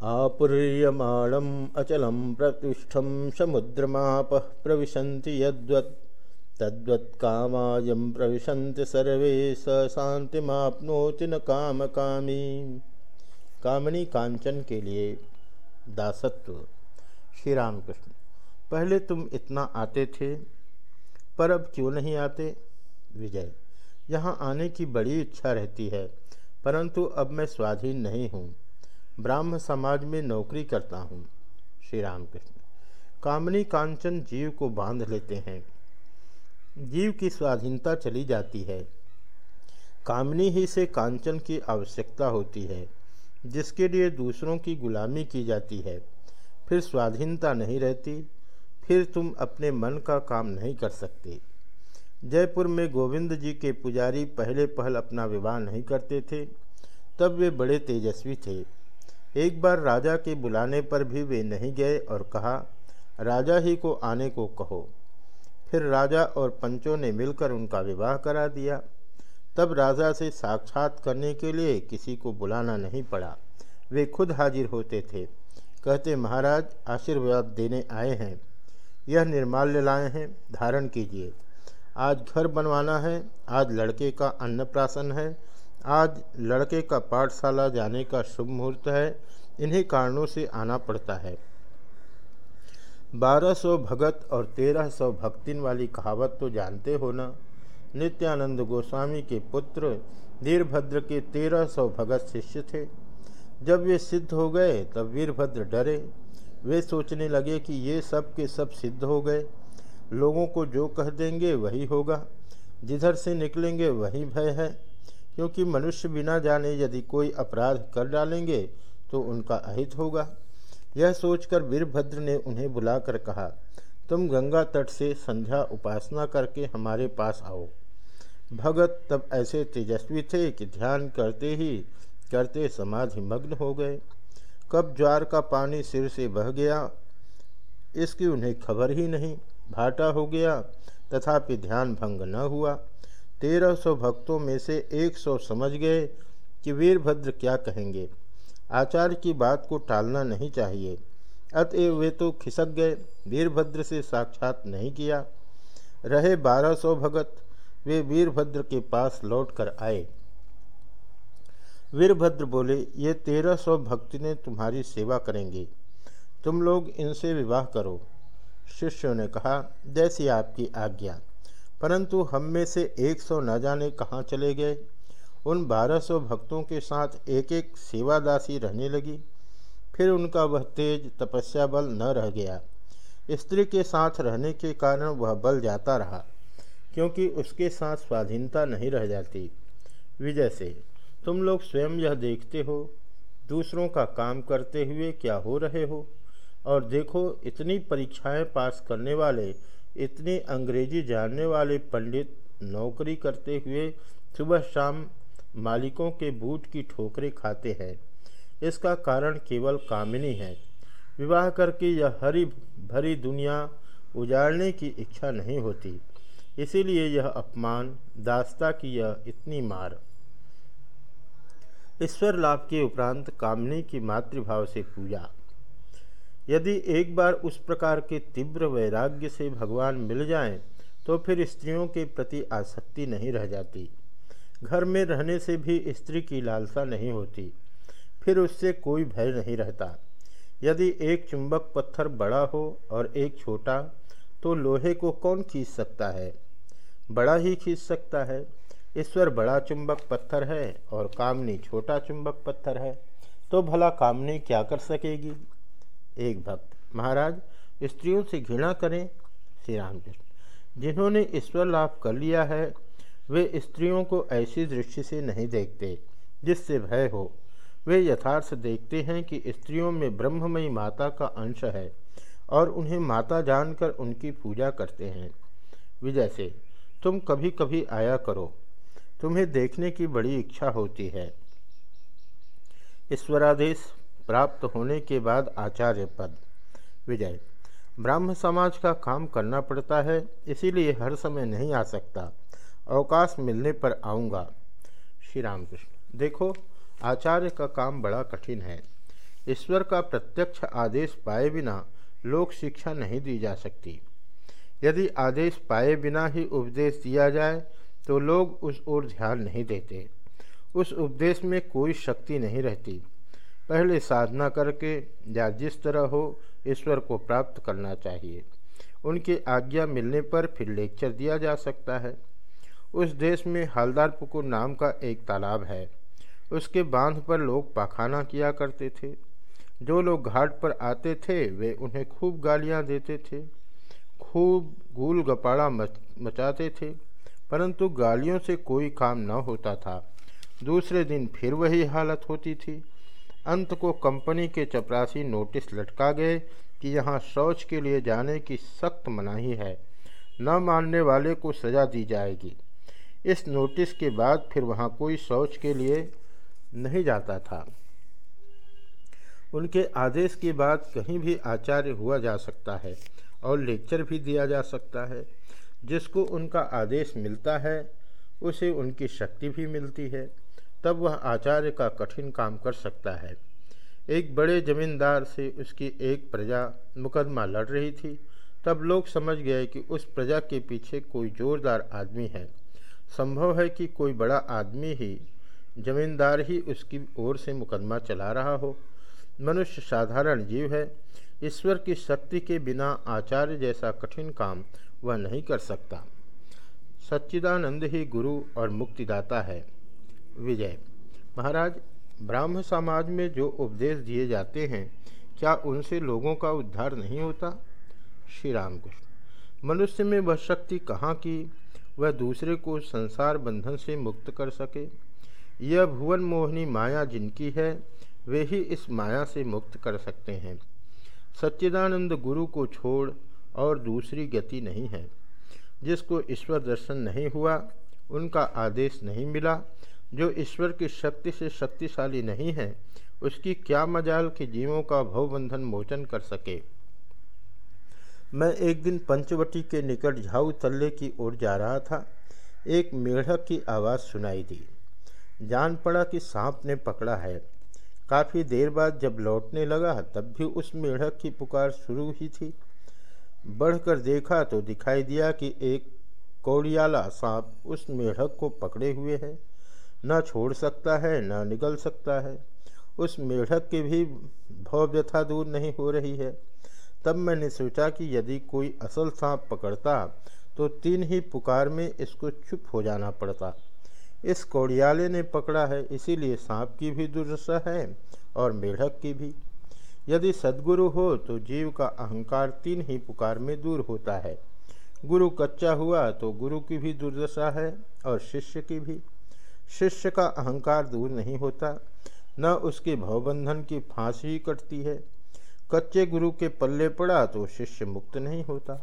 आपुर्यमाणम् अचलं प्रतिष्ठं समुद्रमापः प्रविशन्ति यद्वत्। तद्वत्कामायं प्रविशन्ति सर्वे, स शांतिमाप्नोति न काम कामी कामनी कांचन के लिए दासत्व। श्री राम कृष्ण पहले तुम इतना आते थे, पर अब क्यों नहीं आते? विजय, यहाँ आने की बड़ी इच्छा रहती है, परंतु अब मैं स्वाधीन नहीं हूँ। ब्राह्म समाज में नौकरी करता हूँ। श्री राम कृष्ण कामनी कांचन जीव को बाँध लेते हैं। जीव की स्वाधीनता चली जाती है। कामनी ही से कांचन की आवश्यकता होती है, जिसके लिए दूसरों की गुलामी की जाती है। फिर स्वाधीनता नहीं रहती, फिर तुम अपने मन का काम नहीं कर सकते। जयपुर में गोविंद जी के पुजारी पहले पहल अपना विवाह नहीं करते थे, तब वे बड़े तेजस्वी थे। एक बार राजा के बुलाने पर भी वे नहीं गए और कहा, राजा ही को आने को कहो। फिर राजा और पंचों ने मिलकर उनका विवाह करा दिया। तब राजा से साक्षात करने के लिए किसी को बुलाना नहीं पड़ा। वे खुद हाजिर होते थे। कहते, महाराज, आशीर्वाद देने आए हैं। यह निर्माल्य लाए हैं। धारण कीजिए। आज घर बनवाना है। आज लड़के का अन्नप्राशन है। आज लड़के का पाठशाला जाने का शुभ मुहूर्त है, इन्हीं कारणों से आना पड़ता है। बारह सौ भगत और तेरह सौ भक्तिन वाली कहावत तो जानते हो ना? नित्यानंद गोस्वामी के पुत्र वीरभद्र के तेरह सौ भगत शिष्य थे। जब वे सिद्ध हो गए, तब वीरभद्र डरे। वे सोचने लगे कि ये सब के सब सिद्ध हो गए। लोगों को जो कह देंगे वही होगा, जिधर से निकलेंगे वही भय है। क्योंकि मनुष्य बिना जाने यदि कोई अपराध कर डालेंगे तो उनका अहित होगा। यह सोचकर वीरभद्र ने उन्हें बुलाकर कहा, तुम गंगा तट से संध्या उपासना करके हमारे पास आओ। भगत तब ऐसे तेजस्वी थे कि ध्यान करते ही, करते समाधि मग्न हो गए। कब ज्वार का पानी सिर से बह गया, इसकी उन्हें खबर ही नहीं। भाटा हो गया, तथापि ध्यान भंग न हुआ। तेरह सौ भक्तों में से एक सौ समझ गए कि वीरभद्र क्या कहेंगे। आचार्य की बात को टालना नहीं चाहिए। अतएव वे तो खिसक गए। वीरभद्र से साक्षात नहीं किया। रहे बारह सौ भगत। वे वीरभद्र के पास लौट कर आए। वीरभद्र बोले, ये तेरह सौ भक्ति ने तुम्हारी सेवा करेंगे। तुम लोग इनसे विवाह करो। शिष्यों ने कहा, जैसी आपकी आज्ञा। परंतु हम में से एक सौ न जाने कहाँ चले गए। उन बारह सौ भक्तों के साथ एक एक सेवादासी रहने लगी। फिर उनका वह तेज तपस्या बल न रह गया। स्त्री के साथ रहने के कारण वह बल जाता रहा, क्योंकि उसके साथ स्वाधीनता नहीं रह जाती। विजय से, तुम लोग स्वयं यह देखते हो, दूसरों का काम करते हुए क्या हो रहे हो? और देखो, इतनी परीक्षाएँ पास करने वाले इतनी अंग्रेज़ी जानने वाले पंडित नौकरी करते हुए सुबह शाम मालिकों के बूट की ठोकरें खाते हैं। इसका कारण केवल कामिनी है। विवाह करके यह हरी भरी दुनिया उजाड़ने की इच्छा नहीं होती। इसीलिए यह अपमान, दास्ता की यह इतनी मार। ईश्वर लाभ के उपरांत कामनी की मातृभाव से पूजा। यदि एक बार उस प्रकार के तीव्र वैराग्य से भगवान मिल जाएँ, तो फिर स्त्रियों के प्रति आसक्ति नहीं रह जाती। घर में रहने से भी स्त्री की लालसा नहीं होती फिर उससे कोई भय नहीं रहता। यदि एक चुंबक पत्थर बड़ा हो और एक छोटा तो लोहे को कौन खींच सकता है? बड़ा ही खींच सकता है। ईश्वर बड़ा चुंबक पत्थर है और कामनी छोटा चुंबक पत्थर है तो भला कामनी क्या कर सकेगी? एक भक्त। महाराज, स्त्रियों से घृणा करें, श्री रामकृष्ण। जिन्होंने ईश्वर लाभ कर लिया है, वे स्त्रियों को ऐसी दृष्टि से नहीं देखते, जिससे भय हो। वे यथार्थ देखते हैं कि स्त्रियों में ब्रह्ममयी माता का अंश है और उन्हें माता जानकर उनकी पूजा करते हैं। विजय से, तुम कभी कभी आया करो। तुम्हें देखने की बड़ी इच्छा होती है। ईश्वरादेश प्राप्त होने के बाद आचार्य पद। विजय। ब्राह्म समाज का काम करना पड़ता है, इसीलिए हर समय नहीं आ सकता। अवकाश मिलने पर आऊँगा। श्री रामकृष्ण। देखो, आचार्य का काम बड़ा कठिन है। ईश्वर का प्रत्यक्ष आदेश पाए बिना लोक शिक्षा नहीं दी जा सकती। यदि आदेश पाए बिना ही उपदेश दिया जाए तो लोग उस ओर ध्यान नहीं देते। उस उपदेश में कोई शक्ति नहीं रहती। पहले साधना करके या जिस तरह हो, ईश्वर को प्राप्त करना चाहिए। उनकी आज्ञा मिलने पर फिर लेक्चर दिया जा सकता है। उस देश में हलदार पुकुर नाम का एक तालाब है। उसके बाँध पर लोग पाखाना किया करते थे। जो लोग घाट पर आते थे, वे उन्हें खूब गालियाँ देते थे। खूब गूल गपाड़ा मच, मचाते थे। परंतु गालियों से कोई काम न होता था। दूसरे दिन फिर वही हालत होती थी। अंत को कंपनी के चपरासी नोटिस लटका गए कि यहाँ शौच के लिए जाने की सख्त मनाही है। न मानने वाले को सज़ा दी जाएगी। इस नोटिस के बाद फिर वहाँ कोई शौच के लिए नहीं जाता था। उनके आदेश के बाद कहीं भी आचार्य हुआ जा सकता है और लेक्चर भी दिया जा सकता है। जिसको उनका आदेश मिलता है, उसे उनकी शक्ति भी मिलती है। तब वह आचार्य का कठिन काम कर सकता है। एक बड़े जमींदार से उसकी एक प्रजा मुकदमा लड़ रही थी। तब लोग समझ गए कि उस प्रजा के पीछे कोई जोरदार आदमी है। संभव है कि कोई बड़ा आदमी ही जमींदार ही उसकी ओर से मुकदमा चला रहा हो। मनुष्य साधारण जीव है। ईश्वर की शक्ति के बिना आचार्य जैसा कठिन काम वह नहीं कर सकता। सच्चिदानंद ही गुरु और मुक्तिदाता है। विजय। महाराज, ब्राह्म समाज में जो उपदेश दिए जाते हैं, क्या उनसे लोगों का उद्धार नहीं होता? श्री रामकृष्ण। मनुष्य में वह शक्ति कहाँ की? वह दूसरे को संसार बंधन से मुक्त कर सके। यह भुवन मोहिनी माया जिनकी है, वे ही इस माया से मुक्त कर सकते हैं। सच्चिदानंद गुरु को छोड़ और दूसरी गति नहीं है। जिसको ईश्वर दर्शन नहीं हुआ, उनका आदेश नहीं मिला जो ईश्वर की शक्ति से शक्तिशाली नहीं है, उसकी क्या मजाल कि जीवों का भवबंधन मोचन कर सके। मैं एक दिन पंचवटी के निकट झाऊ तल्ले की ओर जा रहा था। एक मेढक की आवाज़ सुनाई दी। जान पड़ा कि सांप ने पकड़ा है। काफ़ी देर बाद जब लौटने लगा, तब भी उस मेढक की पुकार शुरू ही थी। बढ़कर देखा तो दिखाई दिया कि एक कौड़ियाला सांप उस मेढक को पकड़े हुए है। न छोड़ सकता है, न निकल सकता है। उस मेढक की भी भव्यथा दूर नहीं हो रही है। तब मैंने सोचा कि यदि कोई असल सांप पकड़ता तो तीन ही पुकार में इसको चुप हो जाना पड़ता। इस कौड़ियाले ने पकड़ा है, इसीलिए सांप की भी दुर्दशा है और मेढक की भी। यदि सदगुरु हो तो जीव का अहंकार तीन ही पुकार में दूर होता है। गुरु कच्चा हुआ तो गुरु की भी दुर्दशा है और शिष्य की भी। शिष्य का अहंकार दूर नहीं होता, न उसके भवबंधन की फांसी कटती है। कच्चे गुरु के पल्ले पड़ा तो शिष्य मुक्त नहीं होता।